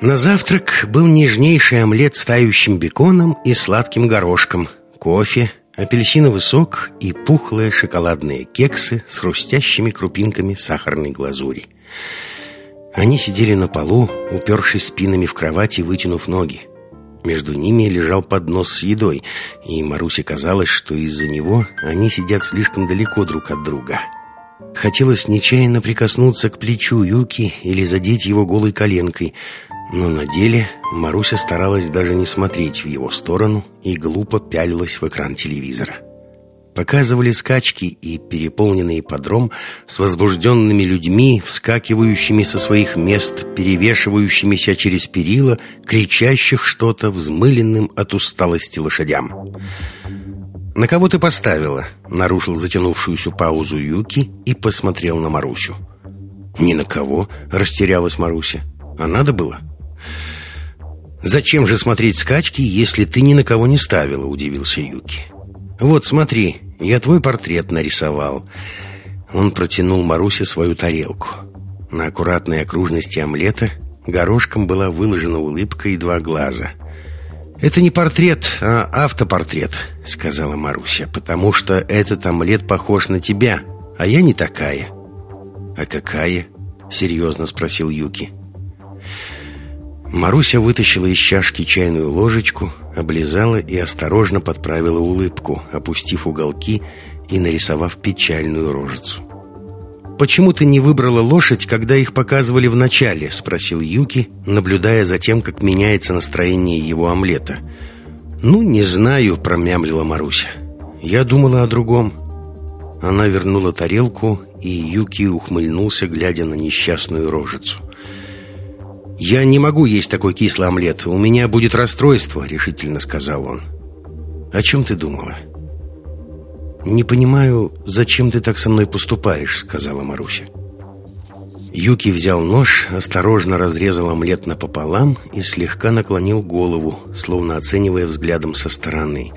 На завтрак был нежнейший омлет с тающим беконом и сладким горошком, кофе, апельсиновый сок и пухлые шоколадные кексы с хрустящими крупинками сахарной глазури. Они сидели на полу, упершись спинами в кровать и вытянув ноги. Между ними лежал поднос с едой, и Марусе казалось, что из-за него они сидят слишком далеко друг от друга. Хотелось нечаянно прикоснуться к плечу Юки или задеть его голой коленкой – но на деле Маруся старалась даже не смотреть в его сторону и глупо пялилась в экран телевизора. Показывали скачки и переполненный подром с возбужденными людьми, вскакивающими со своих мест, перевешивающимися через перила, кричащих что-то взмыленным от усталости лошадям. «На кого ты поставила?» — нарушил затянувшуюся паузу Юки и посмотрел на Марусю. «Ни на кого», — растерялась Маруся. «А надо было?» «Зачем же смотреть скачки, если ты ни на кого не ставила?» – удивился Юки. «Вот, смотри, я твой портрет нарисовал». Он протянул Марусе свою тарелку. На аккуратной окружности омлета горошком была выложена улыбка и два глаза. «Это не портрет, а автопортрет», — сказала Маруся, «потому что этот омлет похож на тебя, а я не такая». «А какая?» — серьезно спросил Юки. Маруся вытащила из чашки чайную ложечку, облизала и осторожно подправила улыбку, опустив уголки и нарисовав печальную рожицу. «Почему ты не выбрала лошадь, когда их показывали в начале?» — спросил Юки, наблюдая за тем, как меняется настроение его омлета. «Ну, не знаю», — промямлила Маруся. «Я думала о другом». Она вернула тарелку, и Юки ухмыльнулся, глядя на несчастную рожицу. «Я не могу есть такой кислый омлет. У меня будет расстройство», — решительно сказал он. «О чем ты думала?» «Не понимаю, зачем ты так со мной поступаешь», — сказала Маруся. Юки взял нож, осторожно разрезал омлет напополам и слегка наклонил голову, словно оценивая взглядом со стороны.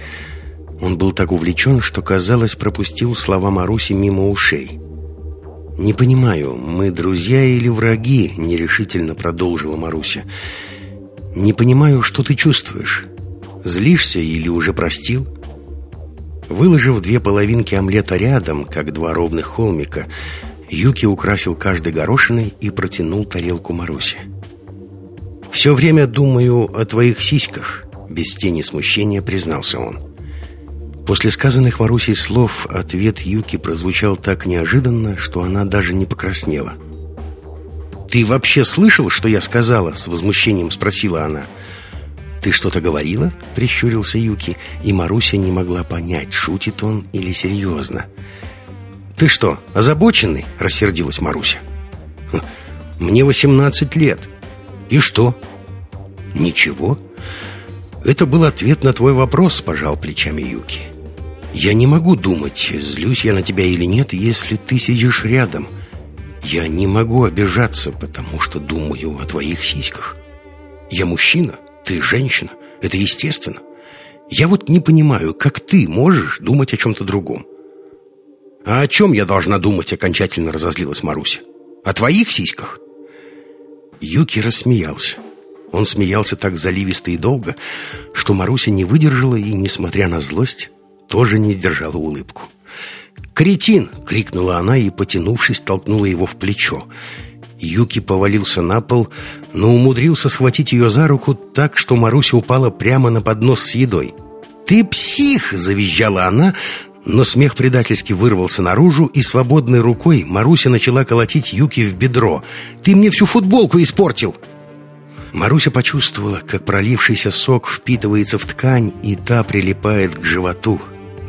Он был так увлечен, что, казалось, пропустил слова Маруси мимо ушей. «Не понимаю, мы друзья или враги?» — нерешительно продолжила Маруся. «Не понимаю, что ты чувствуешь. Злишься или уже простил?» Выложив две половинки омлета рядом, как два ровных холмика, Юки украсил каждой горошиной и протянул тарелку Марусе. «Все время думаю о твоих сиськах», — без тени смущения признался он. После сказанных Марусей слов ответ Юки прозвучал так неожиданно, что она даже не покраснела. «Ты вообще слышал, что я сказала?» — с возмущением спросила она. «Ты что-то говорила?» — прищурился Юки, и Маруся не могла понять, шутит он или серьезно. «Ты что, озабоченный?» — рассердилась Маруся. «Хм, «Мне восемнадцать лет. И что?» «Ничего. Это был ответ на твой вопрос», — пожал плечами Юки. Я не могу думать, злюсь я на тебя или нет, если ты сидишь рядом. Я не могу обижаться, потому что думаю о твоих сиськах. Я мужчина, ты женщина, это естественно. Я вот не понимаю, как ты можешь думать о чем-то другом. А о чем я должна думать, окончательно разозлилась Маруся? О твоих сиськах? Юки рассмеялся. Он смеялся так заливисто и долго, что Маруся не выдержала и, несмотря на злость, тоже не сдержала улыбку. «Кретин!» — крикнула она и, потянувшись, толкнула его в плечо. Юки повалился на пол, но умудрился схватить ее за руку так, что Маруся упала прямо на поднос с едой. «Ты псих!» — завизжала она, но смех предательски вырвался наружу, и свободной рукой Маруся начала колотить Юки в бедро. «Ты мне всю футболку испортил!» Маруся почувствовала, как пролившийся сок впитывается в ткань, и та прилипает к животу.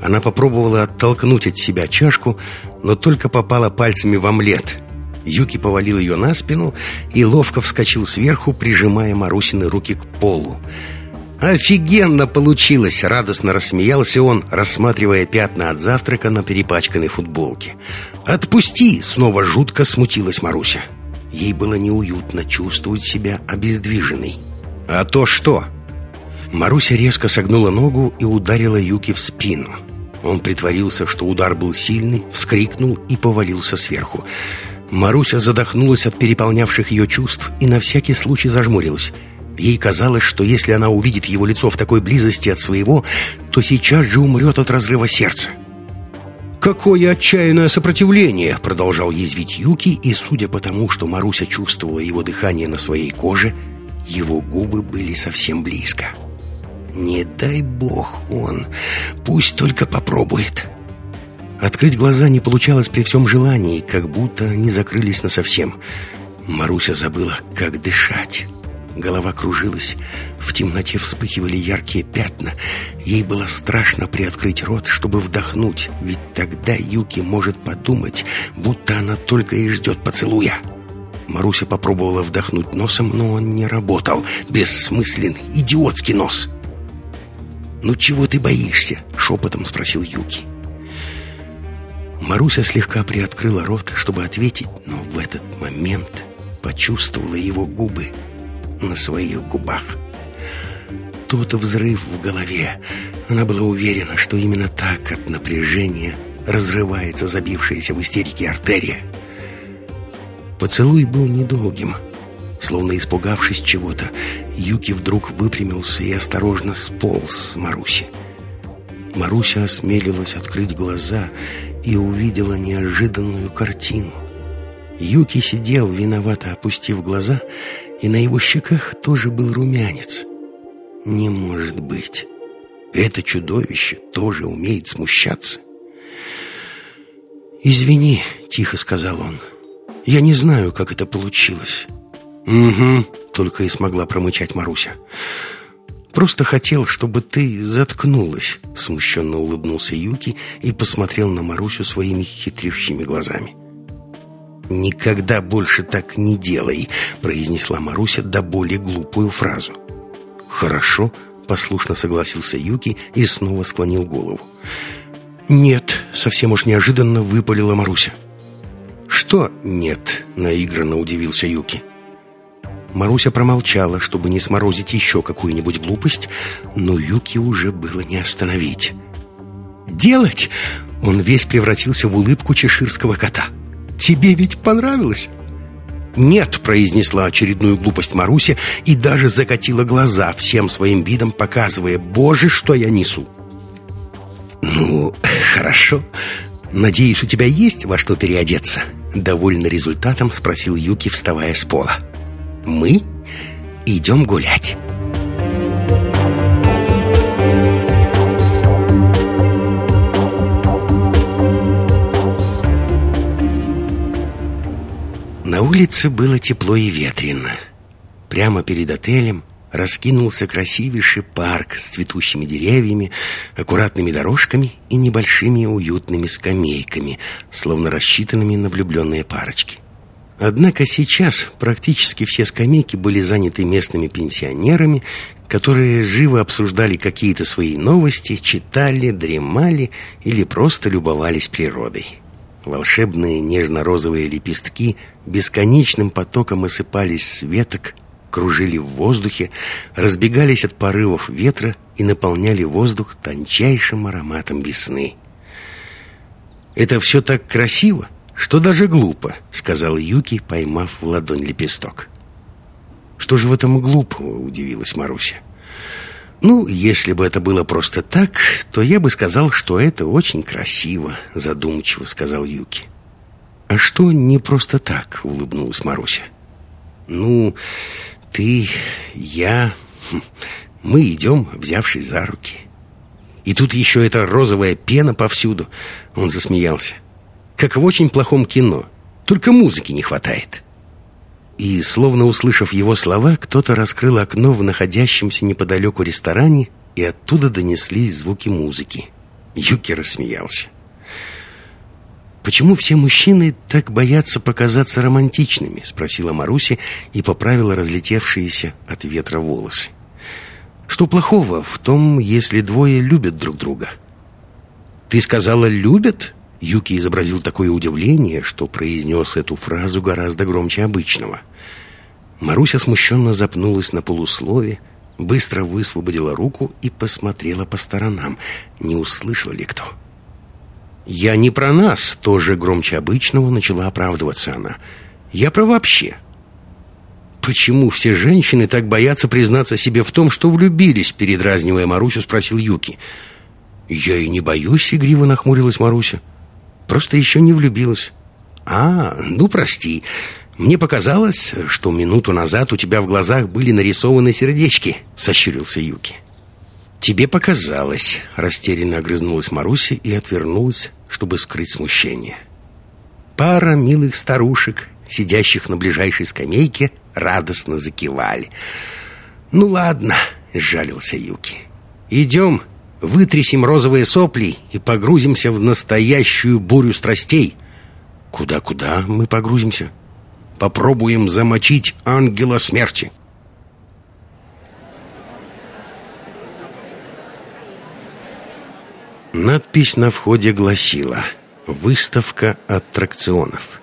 Она попробовала оттолкнуть от себя чашку, но только попала пальцами в омлет. Юки повалил ее на спину и ловко вскочил сверху, прижимая Марусины руки к полу. «Офигенно получилось!» — радостно рассмеялся он, рассматривая пятна от завтрака на перепачканной футболке. «Отпусти!» — снова жутко смутилась Маруся. Ей было неуютно чувствовать себя обездвиженной. «А то что?» Маруся резко согнула ногу и ударила Юки в спину. Он притворился, что удар был сильный, вскрикнул и повалился сверху. Маруся задохнулась от переполнявших ее чувств и на всякий случай зажмурилась. Ей казалось, что если она увидит его лицо в такой близости от своего, то сейчас же умрет от разрыва сердца. «Какое отчаянное сопротивление!» — продолжал язвить Юки, и, судя по тому, что Маруся чувствовала его дыхание на своей коже, его губы были совсем близко. «Не дай бог он! Пусть только попробует!» Открыть глаза не получалось при всем желании, как будто они закрылись насовсем. Маруся забыла, как дышать. Голова кружилась, в темноте вспыхивали яркие пятна. Ей было страшно приоткрыть рот, чтобы вдохнуть, ведь тогда Юки может подумать, будто она только и ждет поцелуя. Маруся попробовала вдохнуть носом, но он не работал. Бессмысленный, идиотский нос. «Ну чего ты боишься?» — шепотом спросил Юки. Маруся слегка приоткрыла рот, чтобы ответить, но в этот момент почувствовала его губы на своих губах. Тот взрыв в голове. Она была уверена, что именно так от напряжения разрывается забившаяся в истерике артерия. Поцелуй был недолгим. Словно испугавшись чего-то, Юки вдруг выпрямился и осторожно сполз с Маруси. Маруся осмелилась открыть глаза и увидела неожиданную картину. Юки сидел, виновато опустив глаза, и на его щеках тоже был румянец. Не может быть. Это чудовище тоже умеет смущаться. «Извини», — тихо сказал он. «Я не знаю, как это получилось». «Угу», — только и смогла промычать Маруся. «Просто хотел, чтобы ты заткнулась», — смущенно улыбнулся Юки и посмотрел на Марусю своими хитрющими глазами. «Никогда больше так не делай», — произнесла Маруся до более глупую фразу. «Хорошо», — послушно согласился Юки и снова склонил голову. «Нет», — совсем уж неожиданно выпалила Маруся. «Что нет?» — наигранно удивился Юки. Маруся промолчала, чтобы не сморозить еще какую-нибудь глупость, но Юки уже было не остановить. «Делать?» Он весь превратился в улыбку чеширского кота. «Тебе ведь понравилось?» «Нет», — произнесла очередную глупость Маруся и даже закатила глаза, всем своим видом показывая «Боже, что я несу!» «Ну, хорошо. Надеюсь, у тебя есть во что переодеться?» Довольно результатом спросил Юки, вставая с пола. Мы идем гулять. На улице было тепло и ветрено. Прямо перед отелем раскинулся красивейший парк с цветущими деревьями, аккуратными дорожками и небольшими уютными скамейками, словно рассчитанными на влюбленные парочки. Однако сейчас практически все скамейки были заняты местными пенсионерами, которые живо обсуждали какие-то свои новости, читали, дремали или просто любовались природой. Волшебные нежно-розовые лепестки бесконечным потоком осыпались с веток, кружили в воздухе, разбегались от порывов ветра и наполняли воздух тончайшим ароматом весны. «Это все так красиво!» «Что даже глупо», — сказал Юки, поймав в ладонь лепесток. «Что же в этом глупого?» — удивилась Маруся. «Ну, если бы это было просто так, то я бы сказал, что это очень красиво», — задумчиво сказал Юки. «А что не просто так?» — улыбнулась Маруся. «Ну, ты, я, хм, мы идем, взявшись за руки. И тут еще эта розовая пена повсюду». Он засмеялся как в очень плохом кино. Только музыки не хватает. И, словно услышав его слова, кто-то раскрыл окно в находящемся неподалеку ресторане, и оттуда донеслись звуки музыки. Юки рассмеялся. «Почему все мужчины так боятся показаться романтичными?» — спросила Маруся и поправила разлетевшиеся от ветра волосы. «Что плохого в том, если двое любят друг друга?» «Ты сказала, любят?» Юки изобразил такое удивление, что произнес эту фразу гораздо громче обычного. Маруся смущенно запнулась на полуслове, быстро высвободила руку и посмотрела по сторонам, не услышал ли кто. «Я не про нас», — тоже громче обычного начала оправдываться она. «Я про вообще». «Почему все женщины так боятся признаться себе в том, что влюбились?» Передразнивая Марусю, спросил Юки. «Я и не боюсь», — игриво нахмурилась Маруся. «Просто еще не влюбилась». «А, ну прости. Мне показалось, что минуту назад у тебя в глазах были нарисованы сердечки», — сощурился Юки. «Тебе показалось», — растерянно огрызнулась Маруся и отвернулась, чтобы скрыть смущение. Пара милых старушек, сидящих на ближайшей скамейке, радостно закивали. «Ну ладно», — сжалился Юки. «Идем, вытрясем розовые сопли и погрузимся в настоящую бурю страстей». «Куда-куда мы погрузимся?» «Попробуем замочить ангела смерти». Надпись на входе гласила «Выставка аттракционов».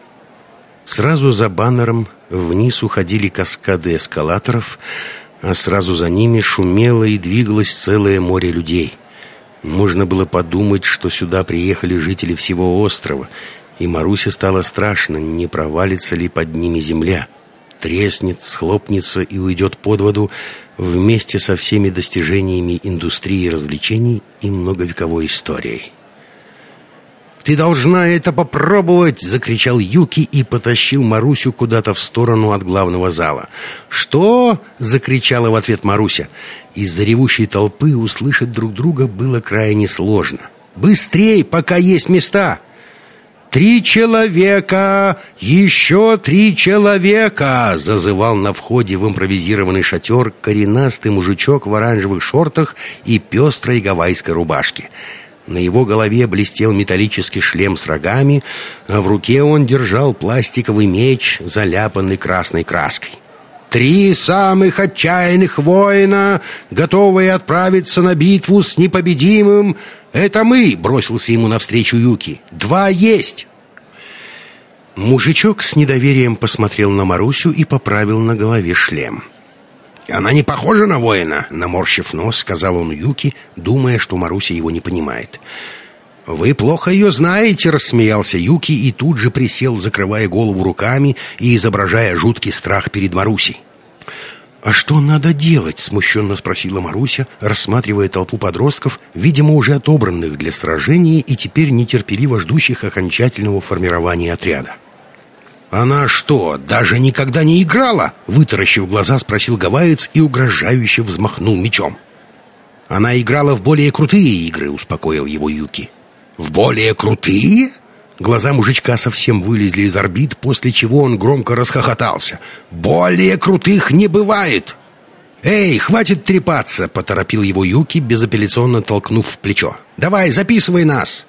Сразу за баннером вниз уходили каскады эскалаторов, а сразу за ними шумело и двигалось целое море людей. Можно было подумать, что сюда приехали жители всего острова, и Марусе стало страшно, не провалится ли под ними земля. Треснет, схлопнется и уйдет под воду, вместе со всеми достижениями индустрии развлечений и многовековой историей. «Ты должна это попробовать!» — закричал Юки и потащил Марусю куда-то в сторону от главного зала. «Что?» — закричала в ответ Маруся. Из-за ревущей толпы услышать друг друга было крайне сложно. «Быстрей, пока есть места!» «Три человека! Еще три человека!» Зазывал на входе в импровизированный шатер коренастый мужичок в оранжевых шортах и пестрой гавайской рубашке. На его голове блестел металлический шлем с рогами, а в руке он держал пластиковый меч, заляпанный красной краской. Три самых отчаянных воина, готовые отправиться на битву с непобедимым. Это мы, бросился ему навстречу Юки. Два есть. Мужичок с недоверием посмотрел на Марусю и поправил на голове шлем. «Она не похожа на воина», — наморщив нос, сказал он Юки, думая, что Маруся его не понимает. «Вы плохо ее знаете», — рассмеялся Юки и тут же присел, закрывая голову руками и изображая жуткий страх перед Марусей. «А что надо делать?» — смущенно спросила Маруся, рассматривая толпу подростков, видимо, уже отобранных для сражения и теперь нетерпеливо ждущих окончательного формирования отряда. «Она что, даже никогда не играла?» Вытаращив глаза, спросил гавайец и угрожающе взмахнул мечом. «Она играла в более крутые игры», — успокоил его Юки. «В более крутые?» Глаза мужичка совсем вылезли из орбит, после чего он громко расхохотался. «Более крутых не бывает!» «Эй, хватит трепаться!» — поторопил его Юки, безапелляционно толкнув в плечо. «Давай, записывай нас!»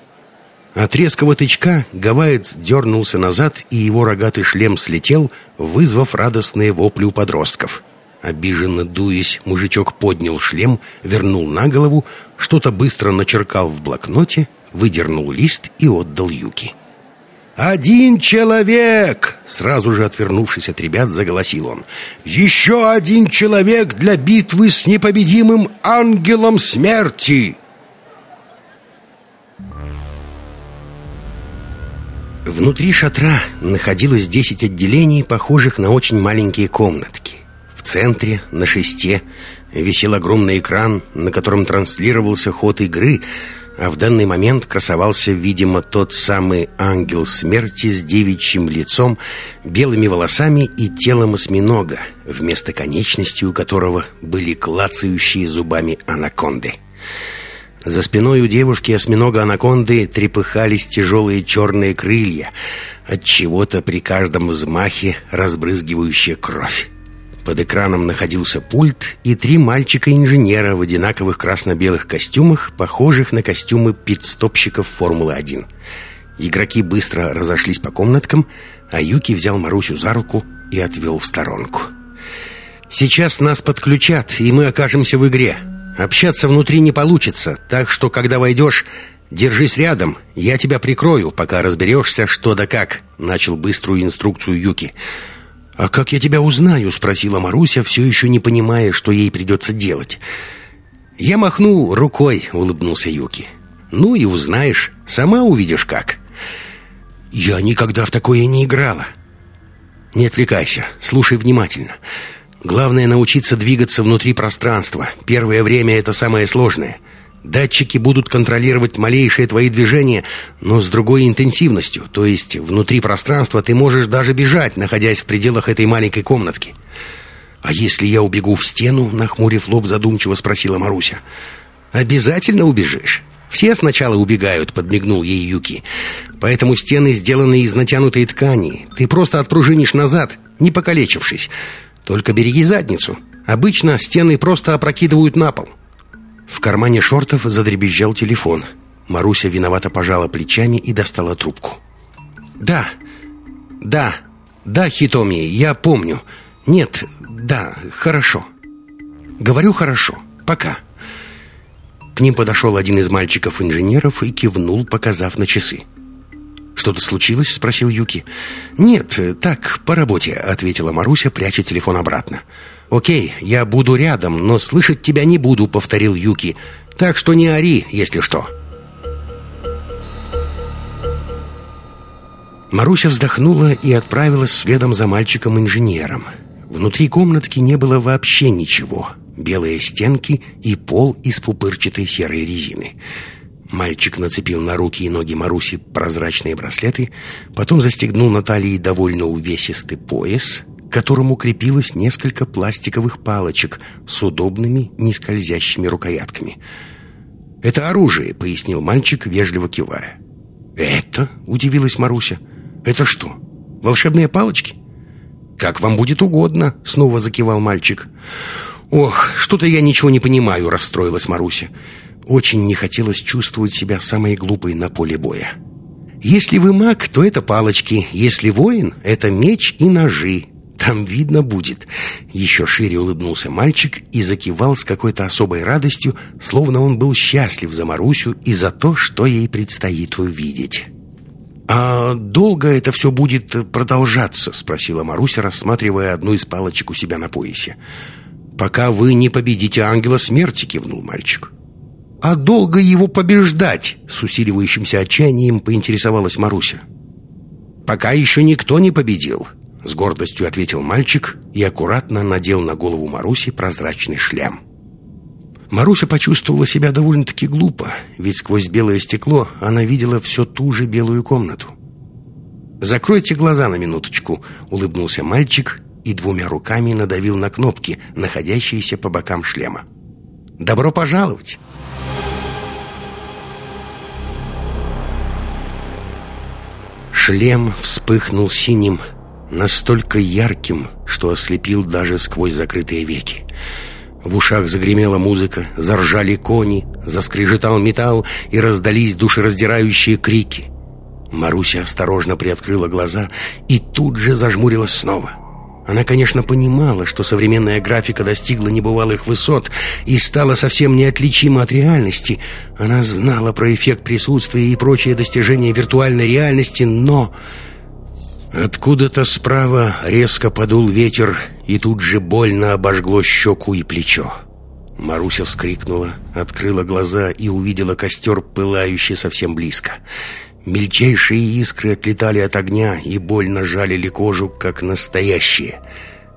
От резкого тычка гавайец дернулся назад, и его рогатый шлем слетел, вызвав радостные вопли у подростков. Обиженно дуясь, мужичок поднял шлем, вернул на голову, что-то быстро начеркал в блокноте, выдернул лист и отдал Юки. «Один человек!» Сразу же отвернувшись от ребят, заголосил он. «Еще один человек для битвы с непобедимым ангелом смерти!» Внутри шатра находилось десять отделений, похожих на очень маленькие комнатки. В центре, на шесте, висел огромный экран, на котором транслировался ход игры, а в данный момент красовался, видимо, тот самый ангел смерти с девичьим лицом, белыми волосами и телом осьминога, вместо конечности у которого были клацающие зубами анаконды. За спиной у девушки осьминога анаконды трепыхались тяжелые черные крылья, от чего-то при каждом взмахе разбрызгивающая кровь. Под экраном находился пульт и три мальчика-инженера в одинаковых красно-белых костюмах, похожих на костюмы пит-стопщиков Формулы-1. Игроки быстро разошлись по комнаткам, а Юки взял Марусю за руку и отвел в сторонку. «Сейчас нас подключат, и мы окажемся в игре», Общаться внутри не получится, так что, когда войдешь, держись рядом, я тебя прикрою, пока разберешься, что да как», — начал быструю инструкцию Юки. «А как я тебя узнаю?» — спросила Маруся, все еще не понимая, что ей придется делать. «Я махну рукой», — улыбнулся Юки. Ну и узнаешь, сама увидишь как. Я никогда в такое не играла. Не отвлекайся, слушай внимательно. Главное научиться двигаться внутри пространства. Первое время это самое сложное. Датчики будут контролировать малейшие твои движения, но с другой интенсивностью. То есть внутри пространства ты можешь даже бежать, находясь в пределах этой маленькой комнатки. «А если я убегу в стену?» — нахмурив лоб задумчиво спросила Маруся. «Обязательно убежишь?» «Все сначала убегают», — подмигнул ей Юки. «Поэтому стены сделаны из натянутой ткани. Ты просто отпружинишь назад, не покалечившись. Только береги задницу. Обычно стены просто опрокидывают на пол». В кармане шортов задребезжал телефон. Маруся виновато пожала плечами и достала трубку. «Да, да, да, Хитоми, я помню. Нет, да, хорошо. Говорю хорошо. Пока». К ним подошел один из мальчиков-инженеров и кивнул, показав на часы. «Что-то случилось?» — спросил Юки. «Нет, так, по работе», — ответила Маруся, пряча телефон обратно. «Окей, я буду рядом, но слышать тебя не буду», — повторил Юки. «Так что не ори, если что». Маруся вздохнула и отправилась следом за мальчиком-инженером. Внутри комнатки не было вообще ничего белые стенки и пол из пупырчатой серой резины. Мальчик нацепил на руки и ноги Маруси прозрачные браслеты, потом застегнул на талии довольно увесистый пояс, к которому крепилось несколько пластиковых палочек с удобными нескользящими рукоятками. «Это оружие», — пояснил мальчик, вежливо кивая. «Это?» — удивилась Маруся. «Это что, волшебные палочки?» «Как вам будет угодно», — снова закивал мальчик. «Ох, что-то я ничего не понимаю», — расстроилась Маруся. Очень не хотелось чувствовать себя самой глупой на поле боя. «Если вы маг, то это палочки. Если воин, это меч и ножи. Там видно будет». Еще шире улыбнулся мальчик и закивал с какой-то особой радостью, словно он был счастлив за Марусю и за то, что ей предстоит увидеть. «А долго это все будет продолжаться?» — спросила Маруся, рассматривая одну из палочек у себя на поясе. «Пока вы не победите ангела смерти», — кивнул мальчик. «А долго его побеждать?» — с усиливающимся отчаянием поинтересовалась Маруся. «Пока еще никто не победил», — с гордостью ответил мальчик и аккуратно надел на голову Маруси прозрачный шлем. Маруся почувствовала себя довольно-таки глупо, ведь сквозь белое стекло она видела все ту же белую комнату. «Закройте глаза на минуточку», — улыбнулся мальчик и двумя руками надавил на кнопки, находящиеся по бокам шлема. «Добро пожаловать!» Шлем вспыхнул синим, настолько ярким, что ослепил даже сквозь закрытые веки. В ушах загремела музыка, заржали кони, заскрежетал металл и раздались душераздирающие крики. Маруся осторожно приоткрыла глаза и тут же зажмурилась снова. Она, конечно, понимала, что современная графика достигла небывалых высот и стала совсем неотличима от реальности. Она знала про эффект присутствия и прочие достижения виртуальной реальности, но... Откуда-то справа резко подул ветер, и тут же больно обожгло щеку и плечо. Маруся вскрикнула, открыла глаза и увидела костер, пылающий совсем близко. Мельчайшие искры отлетали от огня и больно жалили кожу, как настоящие.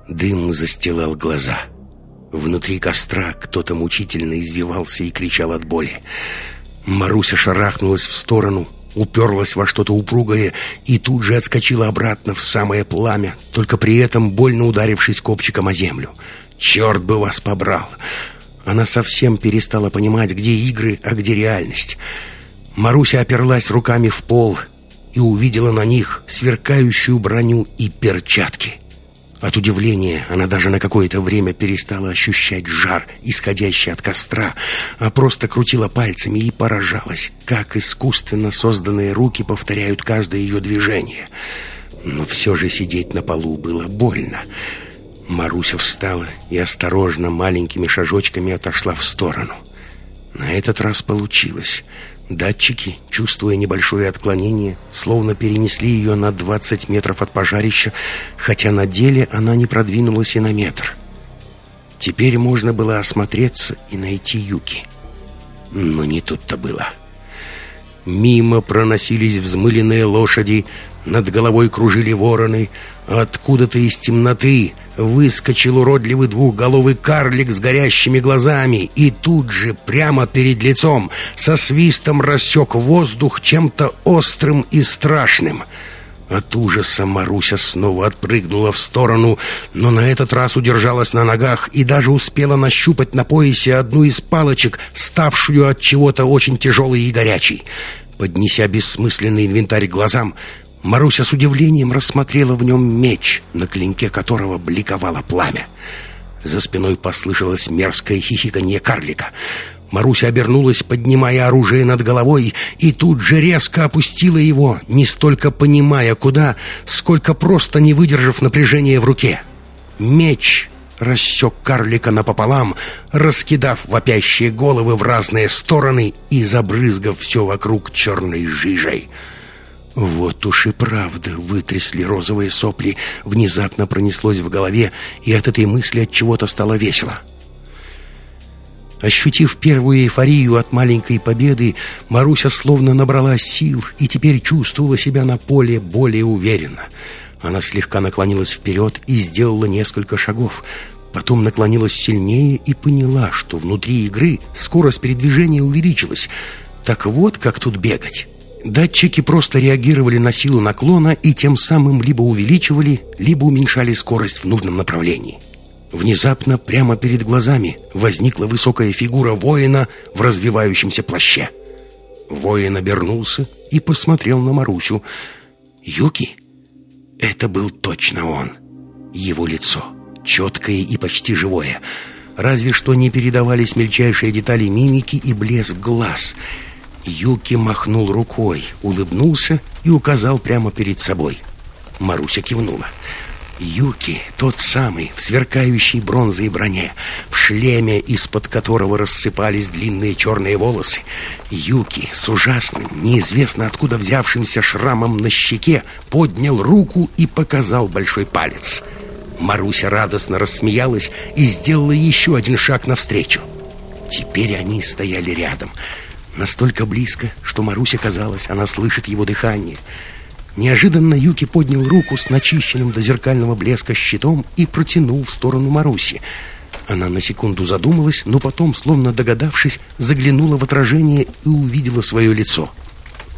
Дым застилал глаза. Внутри костра кто-то мучительно извивался и кричал от боли. Маруся шарахнулась в сторону, уперлась во что-то упругое и тут же отскочила обратно в самое пламя, только при этом больно ударившись копчиком о землю. «Черт бы вас побрал!» Она совсем перестала понимать, где игры, а где реальность. Маруся оперлась руками в пол и увидела на них сверкающую броню и перчатки. От удивления она даже на какое-то время перестала ощущать жар, исходящий от костра, а просто крутила пальцами и поражалась, как искусственно созданные руки повторяют каждое ее движение. Но все же сидеть на полу было больно. Маруся встала и осторожно маленькими шажочками отошла в сторону. На этот раз получилось — Датчики, чувствуя небольшое отклонение, словно перенесли ее на 20 метров от пожарища, хотя на деле она не продвинулась и на метр. Теперь можно было осмотреться и найти Юки. Но не тут-то было. Мимо проносились взмыленные лошади, над головой кружили вороны, а откуда-то из темноты выскочил уродливый двухголовый карлик с горящими глазами и тут же, прямо перед лицом, со свистом рассек воздух чем-то острым и страшным — от ужаса Маруся снова отпрыгнула в сторону, но на этот раз удержалась на ногах и даже успела нащупать на поясе одну из палочек, ставшую от чего-то очень тяжелой и горячей. Поднеся бессмысленный инвентарь к глазам, Маруся с удивлением рассмотрела в нем меч, на клинке которого бликовало пламя. За спиной послышалось мерзкое хихиканье карлика — Маруся обернулась, поднимая оружие над головой, и тут же резко опустила его, не столько понимая, куда, сколько просто не выдержав напряжения в руке. Меч рассек карлика напополам, раскидав вопящие головы в разные стороны и забрызгав все вокруг черной жижей. Вот уж и правда вытрясли розовые сопли, внезапно пронеслось в голове, и от этой мысли от чего-то стало весело. — Ощутив первую эйфорию от маленькой победы, Маруся словно набрала сил и теперь чувствовала себя на поле более уверенно. Она слегка наклонилась вперед и сделала несколько шагов. Потом наклонилась сильнее и поняла, что внутри игры скорость передвижения увеличилась. Так вот, как тут бегать. Датчики просто реагировали на силу наклона и тем самым либо увеличивали, либо уменьшали скорость в нужном направлении. Внезапно прямо перед глазами возникла высокая фигура воина в развивающемся плаще. Воин обернулся и посмотрел на Марусю. «Юки?» Это был точно он. Его лицо, четкое и почти живое. Разве что не передавались мельчайшие детали мимики и блеск глаз. Юки махнул рукой, улыбнулся и указал прямо перед собой. Маруся кивнула. Юки, тот самый, в сверкающей бронзой броне, в шлеме, из-под которого рассыпались длинные черные волосы. Юки с ужасным, неизвестно откуда взявшимся шрамом на щеке, поднял руку и показал большой палец. Маруся радостно рассмеялась и сделала еще один шаг навстречу. Теперь они стояли рядом, настолько близко, что Маруся казалось, она слышит его дыхание — Неожиданно Юки поднял руку с начищенным до зеркального блеска щитом и протянул в сторону Маруси. Она на секунду задумалась, но потом, словно догадавшись, заглянула в отражение и увидела свое лицо.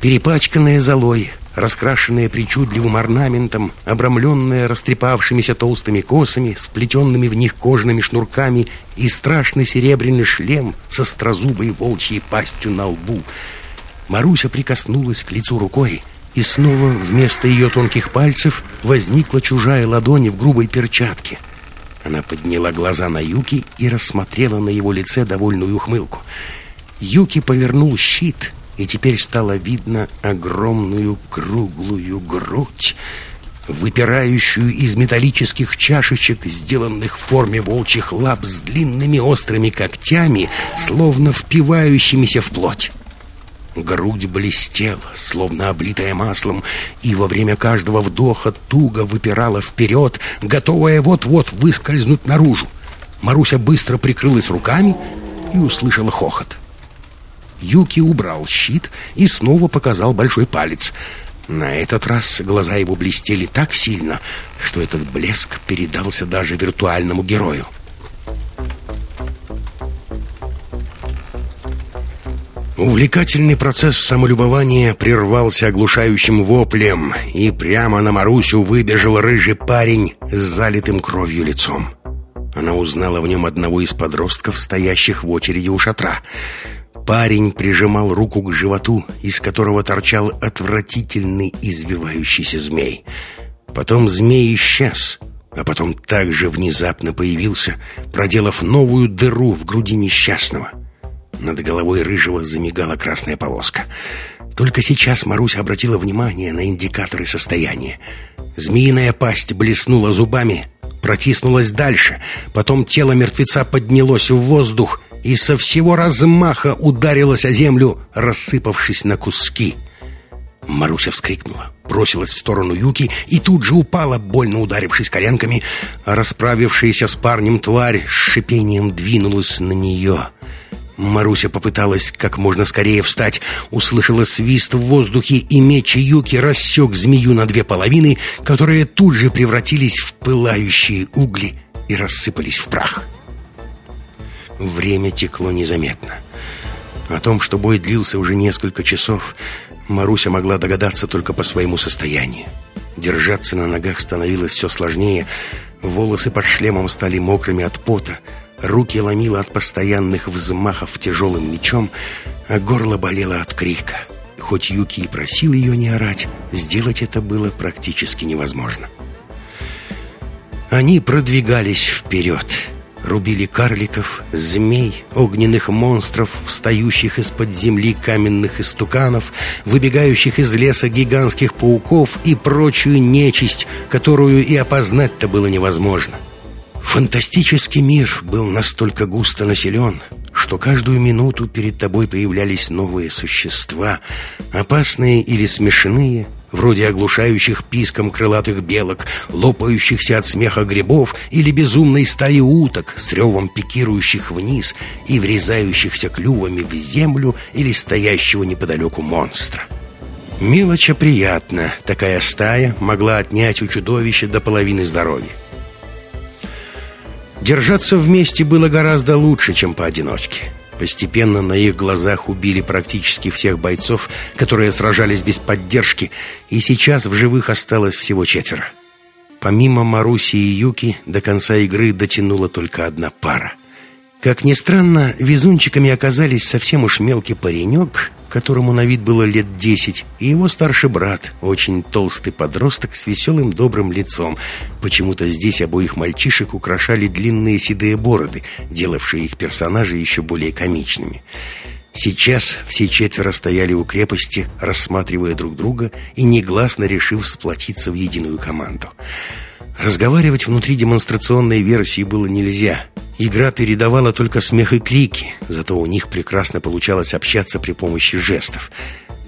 Перепачканное золой, раскрашенное причудливым орнаментом, обрамленное растрепавшимися толстыми косами, сплетенными в них кожаными шнурками и страшный серебряный шлем со строзубой волчьей пастью на лбу. Маруся прикоснулась к лицу рукой — и снова вместо ее тонких пальцев возникла чужая ладонь в грубой перчатке. Она подняла глаза на Юки и рассмотрела на его лице довольную ухмылку. Юки повернул щит, и теперь стало видно огромную круглую грудь, выпирающую из металлических чашечек, сделанных в форме волчьих лап с длинными острыми когтями, словно впивающимися в плоть. Грудь блестела, словно облитая маслом, и во время каждого вдоха туго выпирала вперед, готовая вот-вот выскользнуть наружу. Маруся быстро прикрылась руками и услышала хохот. Юки убрал щит и снова показал большой палец. На этот раз глаза его блестели так сильно, что этот блеск передался даже виртуальному герою. Увлекательный процесс самолюбования прервался оглушающим воплем, и прямо на Марусю выбежал рыжий парень с залитым кровью лицом. Она узнала в нем одного из подростков, стоящих в очереди у шатра. Парень прижимал руку к животу, из которого торчал отвратительный извивающийся змей. Потом змей исчез, а потом также внезапно появился, проделав новую дыру в груди несчастного — над головой рыжего замигала красная полоска. Только сейчас Маруся обратила внимание на индикаторы состояния. Змеиная пасть блеснула зубами, протиснулась дальше. Потом тело мертвеца поднялось в воздух и со всего размаха ударилось о землю, рассыпавшись на куски. Маруся вскрикнула, бросилась в сторону Юки и тут же упала, больно ударившись коленками, расправившаяся с парнем тварь с шипением двинулась на нее — Маруся попыталась как можно скорее встать, услышала свист в воздухе, и меч Юки рассек змею на две половины, которые тут же превратились в пылающие угли и рассыпались в прах. Время текло незаметно. О том, что бой длился уже несколько часов, Маруся могла догадаться только по своему состоянию. Держаться на ногах становилось все сложнее, волосы под шлемом стали мокрыми от пота, руки ломило от постоянных взмахов тяжелым мечом, а горло болело от крика. Хоть Юки и просил ее не орать, сделать это было практически невозможно. Они продвигались вперед — рубили карликов, змей, огненных монстров, встающих из-под земли каменных истуканов, выбегающих из леса гигантских пауков и прочую нечисть, которую и опознать-то было невозможно. Фантастический мир был настолько густо населен, что каждую минуту перед тобой появлялись новые существа, опасные или смешные, вроде оглушающих писком крылатых белок, лопающихся от смеха грибов или безумной стаи уток, с ревом пикирующих вниз и врезающихся клювами в землю или стоящего неподалеку монстра. Мелочь приятно, такая стая могла отнять у чудовища до половины здоровья. Держаться вместе было гораздо лучше, чем поодиночке. Постепенно на их глазах убили практически всех бойцов, которые сражались без поддержки, и сейчас в живых осталось всего четверо. Помимо Маруси и Юки, до конца игры дотянула только одна пара. Как ни странно, везунчиками оказались совсем уж мелкий паренек которому на вид было лет десять, и его старший брат, очень толстый подросток с веселым добрым лицом. Почему-то здесь обоих мальчишек украшали длинные седые бороды, делавшие их персонажей еще более комичными. Сейчас все четверо стояли у крепости, рассматривая друг друга и негласно решив сплотиться в единую команду. Разговаривать внутри демонстрационной версии было нельзя. Игра передавала только смех и крики, зато у них прекрасно получалось общаться при помощи жестов.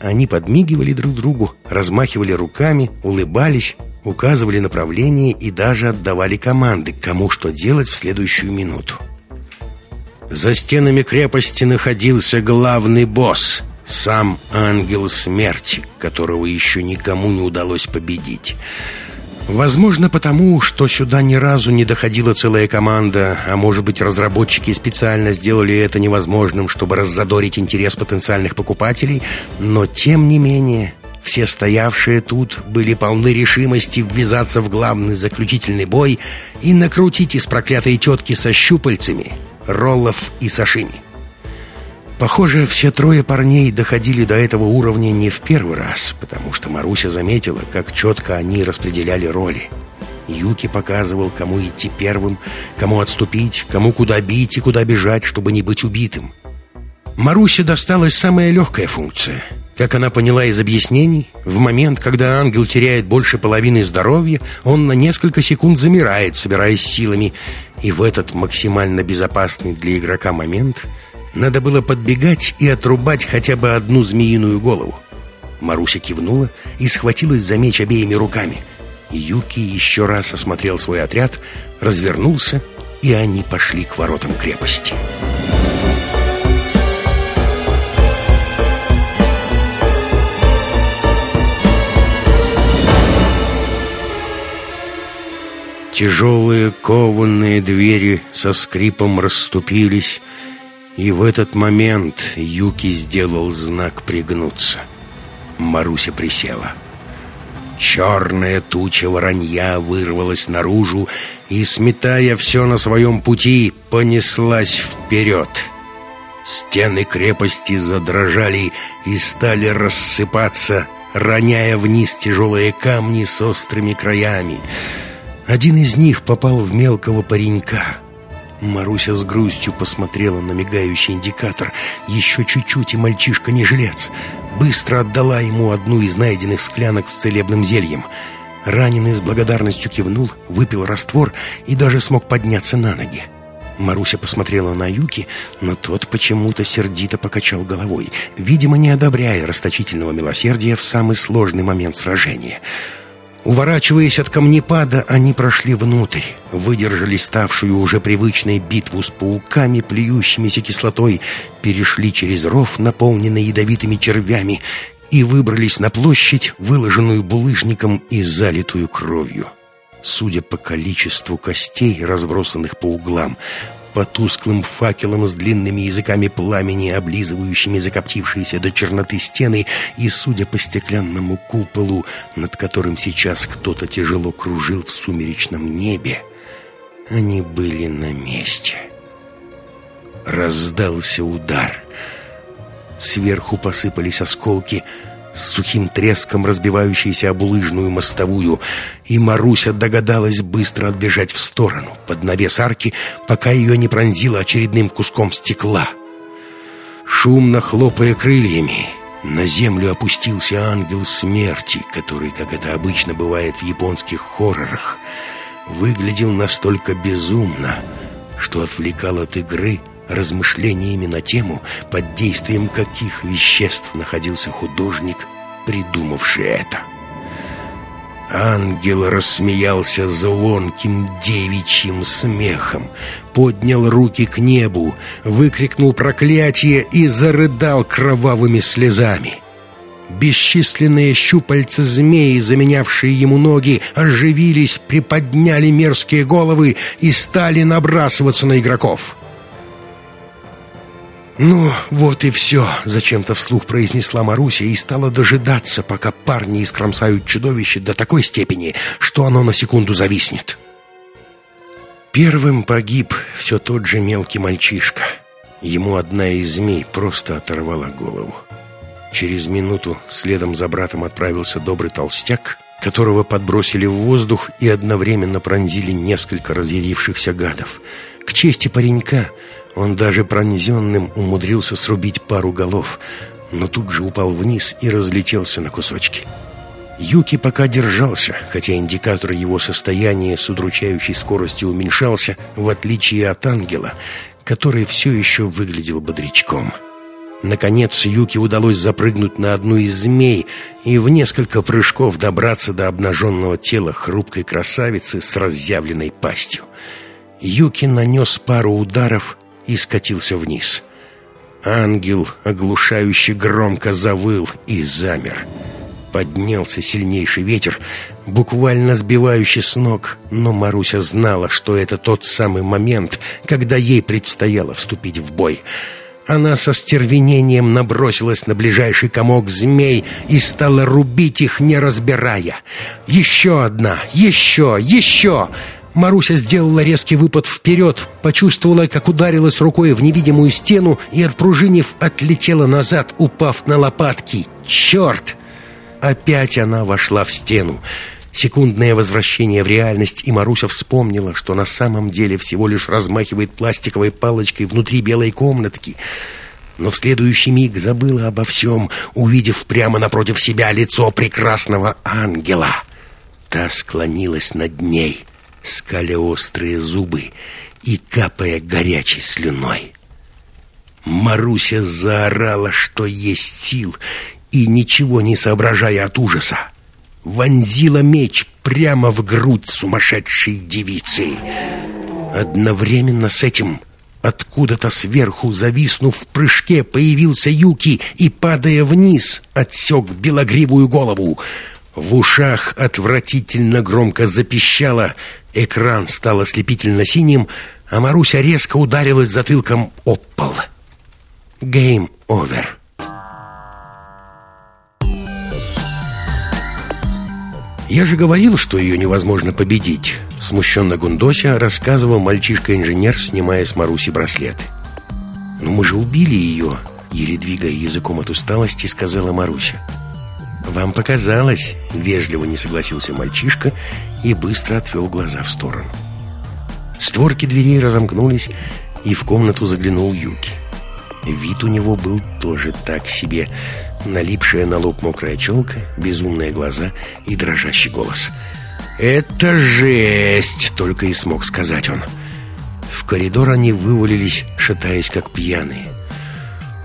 Они подмигивали друг другу, размахивали руками, улыбались, указывали направление и даже отдавали команды, кому что делать в следующую минуту. За стенами крепости находился главный босс, сам ангел смерти, которого еще никому не удалось победить. Возможно, потому, что сюда ни разу не доходила целая команда, а может быть, разработчики специально сделали это невозможным, чтобы раззадорить интерес потенциальных покупателей, но тем не менее, все стоявшие тут были полны решимости ввязаться в главный заключительный бой и накрутить из проклятой тетки со щупальцами, роллов и сашими. Похоже, все трое парней доходили до этого уровня не в первый раз, потому что Маруся заметила, как четко они распределяли роли. Юки показывал, кому идти первым, кому отступить, кому куда бить и куда бежать, чтобы не быть убитым. Марусе досталась самая легкая функция. Как она поняла из объяснений, в момент, когда ангел теряет больше половины здоровья, он на несколько секунд замирает, собираясь силами, и в этот максимально безопасный для игрока момент – надо было подбегать и отрубать хотя бы одну змеиную голову. Маруся кивнула и схватилась за меч обеими руками. Юки еще раз осмотрел свой отряд, развернулся, и они пошли к воротам крепости. Тяжелые кованные двери со скрипом расступились, и в этот момент Юки сделал знак пригнуться. Маруся присела. Черная туча воронья вырвалась наружу и, сметая все на своем пути, понеслась вперед. Стены крепости задрожали и стали рассыпаться, роняя вниз тяжелые камни с острыми краями. Один из них попал в мелкого паренька — Маруся с грустью посмотрела на мигающий индикатор. Еще чуть-чуть, и мальчишка не жилец. Быстро отдала ему одну из найденных склянок с целебным зельем. Раненый с благодарностью кивнул, выпил раствор и даже смог подняться на ноги. Маруся посмотрела на Юки, но тот почему-то сердито покачал головой, видимо, не одобряя расточительного милосердия в самый сложный момент сражения — Уворачиваясь от камнепада, они прошли внутрь, выдержали ставшую уже привычной битву с пауками, плюющимися кислотой, перешли через ров, наполненный ядовитыми червями, и выбрались на площадь, выложенную булыжником и залитую кровью. Судя по количеству костей, разбросанных по углам, по тусклым факелам с длинными языками пламени, облизывающими закоптившиеся до черноты стены, и, судя по стеклянному куполу, над которым сейчас кто-то тяжело кружил в сумеречном небе, они были на месте. Раздался удар. Сверху посыпались осколки — с сухим треском разбивающейся об улыжную мостовую, и Маруся догадалась быстро отбежать в сторону, под навес арки, пока ее не пронзило очередным куском стекла. Шумно хлопая крыльями, на землю опустился ангел смерти, который, как это обычно бывает в японских хоррорах, выглядел настолько безумно, что отвлекал от игры — размышлениями на тему, под действием каких веществ находился художник, придумавший это. Ангел рассмеялся звонким девичьим смехом, поднял руки к небу, выкрикнул проклятие и зарыдал кровавыми слезами. Бесчисленные щупальца змеи, заменявшие ему ноги, оживились, приподняли мерзкие головы и стали набрасываться на игроков. «Ну, вот и все», — зачем-то вслух произнесла Маруся и стала дожидаться, пока парни искромсают чудовище до такой степени, что оно на секунду зависнет. Первым погиб все тот же мелкий мальчишка. Ему одна из змей просто оторвала голову. Через минуту следом за братом отправился добрый толстяк, которого подбросили в воздух и одновременно пронзили несколько разъярившихся гадов. К чести паренька он даже пронзенным умудрился срубить пару голов, но тут же упал вниз и разлетелся на кусочки. Юки пока держался, хотя индикатор его состояния с удручающей скоростью уменьшался, в отличие от ангела, который все еще выглядел бодрячком. Наконец Юки удалось запрыгнуть на одну из змей и в несколько прыжков добраться до обнаженного тела хрупкой красавицы с разъявленной пастью. Юки нанес пару ударов и скатился вниз. Ангел оглушающе громко завыл и замер. Поднялся сильнейший ветер, буквально сбивающий с ног, но Маруся знала, что это тот самый момент, когда ей предстояло вступить в бой. Она со стервенением набросилась на ближайший комок змей и стала рубить их, не разбирая. «Еще одна! Еще! Еще!» Маруся сделала резкий выпад вперед, почувствовала, как ударилась рукой в невидимую стену и, отпружинив, отлетела назад, упав на лопатки. «Черт!» Опять она вошла в стену. Секундное возвращение в реальность, и Маруся вспомнила, что на самом деле всего лишь размахивает пластиковой палочкой внутри белой комнатки. Но в следующий миг забыла обо всем, увидев прямо напротив себя лицо прекрасного ангела. Та склонилась над ней — скаля острые зубы и капая горячей слюной. Маруся заорала, что есть сил, и, ничего не соображая от ужаса, вонзила меч прямо в грудь сумасшедшей девицы. Одновременно с этим откуда-то сверху, зависнув в прыжке, появился Юки и, падая вниз, отсек белогривую голову. В ушах отвратительно громко запищало, Экран стал ослепительно синим, а Маруся резко ударилась затылком об пол. Гейм овер. «Я же говорил, что ее невозможно победить», — смущенно Гундося рассказывал мальчишка-инженер, снимая с Маруси браслеты. «Но мы же убили ее», — еле двигая языком от усталости, сказала Маруся. «Вам показалось», — вежливо не согласился мальчишка и быстро отвел глаза в сторону. Створки дверей разомкнулись, и в комнату заглянул Юки. Вид у него был тоже так себе. Налипшая на лоб мокрая челка, безумные глаза и дрожащий голос. «Это жесть!» — только и смог сказать он. В коридор они вывалились, шатаясь как пьяные.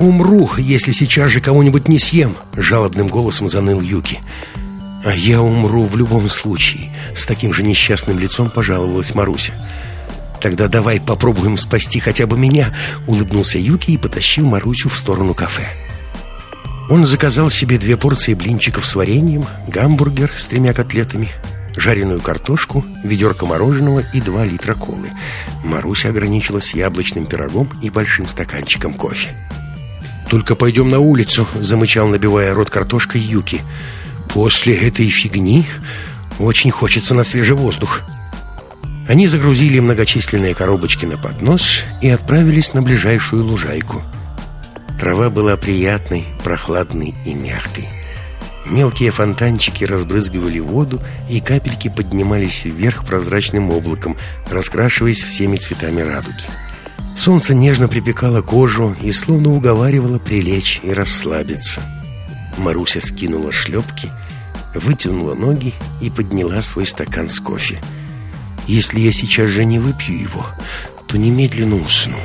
«Умру, если сейчас же кого-нибудь не съем!» — жалобным голосом заныл Юки. «А я умру в любом случае», — с таким же несчастным лицом пожаловалась Маруся. «Тогда давай попробуем спасти хотя бы меня», — улыбнулся Юки и потащил Марусю в сторону кафе. Он заказал себе две порции блинчиков с вареньем, гамбургер с тремя котлетами, жареную картошку, ведерко мороженого и два литра колы. Маруся ограничилась яблочным пирогом и большим стаканчиком кофе. «Только пойдем на улицу», — замычал, набивая рот картошкой Юки. «После этой фигни очень хочется на свежий воздух». Они загрузили многочисленные коробочки на поднос и отправились на ближайшую лужайку. Трава была приятной, прохладной и мягкой. Мелкие фонтанчики разбрызгивали воду, и капельки поднимались вверх прозрачным облаком, раскрашиваясь всеми цветами радуги. Солнце нежно припекало кожу и словно уговаривало прилечь и расслабиться. Маруся скинула шлепки, вытянула ноги и подняла свой стакан с кофе. «Если я сейчас же не выпью его, то немедленно усну».